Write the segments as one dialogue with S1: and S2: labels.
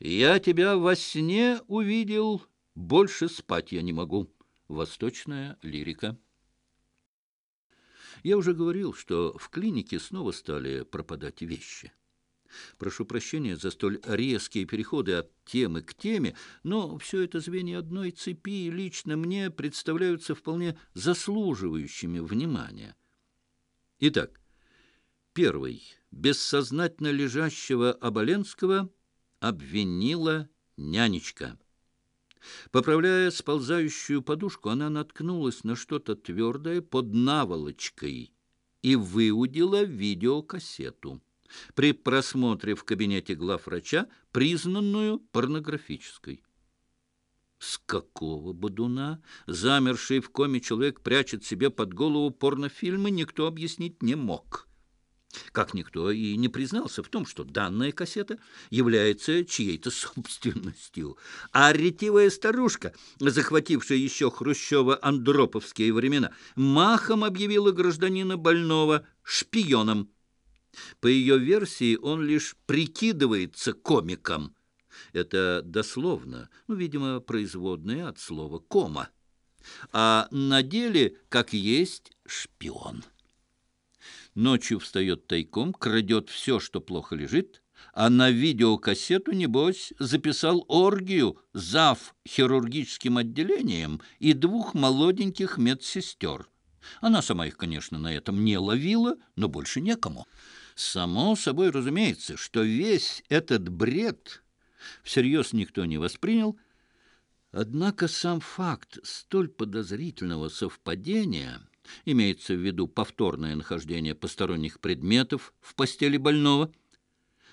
S1: Я тебя во сне увидел, больше спать я не могу. Восточная лирика. Я уже говорил, что в клинике снова стали пропадать вещи. Прошу прощения за столь резкие переходы от темы к теме, но все это звенья одной цепи лично мне представляются вполне заслуживающими внимания. Итак, первый, бессознательно лежащего Оболенского, обвинила нянечка. Поправляя сползающую подушку, она наткнулась на что-то твердое под наволочкой и выудила видеокассету при просмотре в кабинете главврача, признанную порнографической. С какого бодуна замерший в коме человек прячет себе под голову порнофильмы, никто объяснить не мог. Как никто и не признался в том, что данная кассета является чьей-то собственностью. А ретивая старушка, захватившая еще Хрущева-Андроповские времена, махом объявила гражданина больного шпионом. По ее версии, он лишь прикидывается комиком. Это дословно, ну, видимо, производное от слова «кома». А на деле, как есть, шпион. Ночью встает тайком, крадет все, что плохо лежит, а на видеокассету, небось, записал оргию зав хирургическим отделением и двух молоденьких медсестер. Она сама их, конечно, на этом не ловила, но больше некому. Само собой разумеется, что весь этот бред всерьез никто не воспринял, однако сам факт столь подозрительного совпадения, имеется в виду повторное нахождение посторонних предметов в постели больного,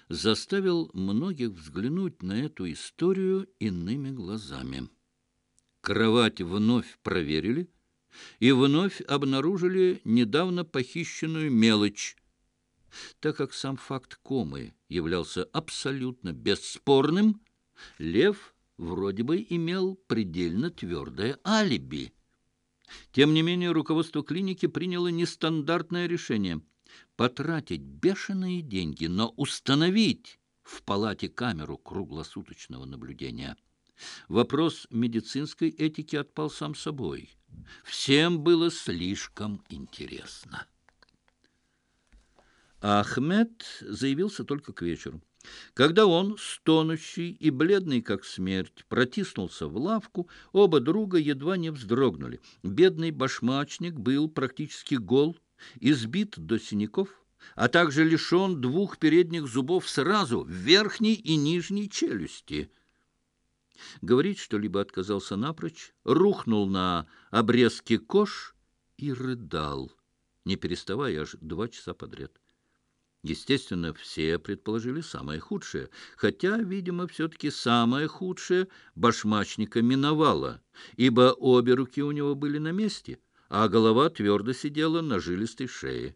S1: заставил многих взглянуть на эту историю иными глазами. Кровать вновь проверили и вновь обнаружили недавно похищенную мелочь — так как сам факт комы являлся абсолютно бесспорным, Лев вроде бы имел предельно твердое алиби. Тем не менее, руководство клиники приняло нестандартное решение – потратить бешеные деньги, но установить в палате камеру круглосуточного наблюдения. Вопрос медицинской этики отпал сам собой. Всем было слишком интересно. Ахмед заявился только к вечеру. Когда он, стонущий и бледный как смерть, протиснулся в лавку, оба друга едва не вздрогнули. Бедный башмачник был практически гол, избит до синяков, а также лишен двух передних зубов сразу, в верхней и нижней челюсти. Говорить что-либо отказался напрочь, рухнул на обрезки кож и рыдал, не переставая аж два часа подряд. Естественно, все предположили самое худшее, хотя, видимо, все-таки самое худшее башмачника миновало, ибо обе руки у него были на месте, а голова твердо сидела на жилистой шее.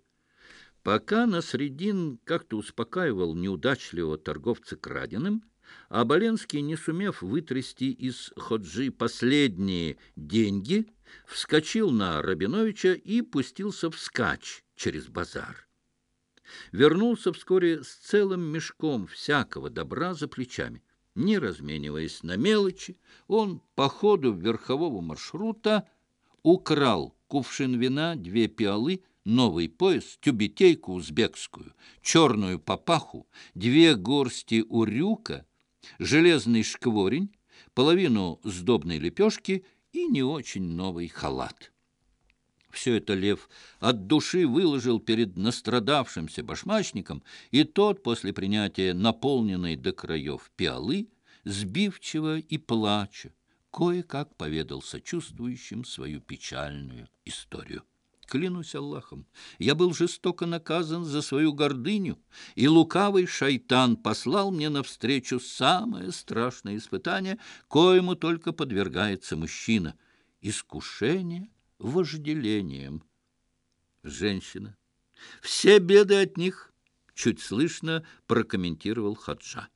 S1: Пока Насредин как-то успокаивал неудачливого торговца краденым, а Боленский, не сумев вытрясти из Ходжи последние деньги, вскочил на Рабиновича и пустился вскачь через базар вернулся вскоре с целым мешком всякого добра за плечами. Не размениваясь на мелочи, он по ходу верхового маршрута украл кувшин вина, две пиалы, новый пояс, тюбетейку узбекскую, черную папаху, две горсти урюка, железный шкворень, половину сдобной лепешки и не очень новый халат. Все это Лев от души выложил перед настрадавшимся башмачником, и тот, после принятия наполненной до краев пиалы, сбивчиво и плача, кое-как поведал сочувствующим свою печальную историю. Клянусь Аллахом, я был жестоко наказан за свою гордыню, и лукавый шайтан послал мне навстречу самое страшное испытание, коему только подвергается мужчина — искушение — вожделением. Женщина. Все беды от них, чуть слышно прокомментировал Хаджа.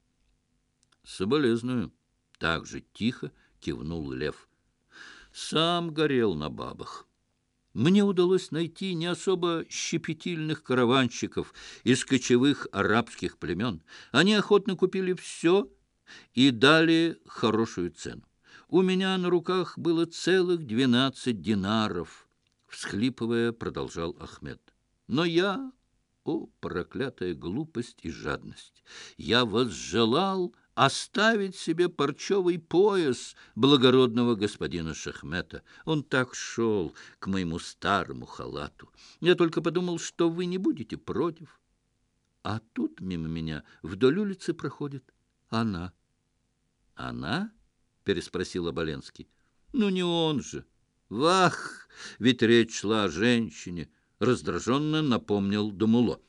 S1: Соболезную. Так же тихо кивнул Лев. Сам горел на бабах. Мне удалось найти не особо щепетильных караванщиков из кочевых арабских племен. Они охотно купили все, и дали хорошую цену. У меня на руках было целых двенадцать динаров, всхлипывая, продолжал Ахмед. Но я, о, проклятая глупость и жадность, я возжелал оставить себе парчевый пояс благородного господина Шахмета. Он так шел к моему старому халату. Я только подумал, что вы не будете против. А тут мимо меня вдоль улицы проходит она. «Она?» — переспросил Оболенский. «Ну, не он же. Вах! Ведь речь шла о женщине!» — раздраженно напомнил Думуло.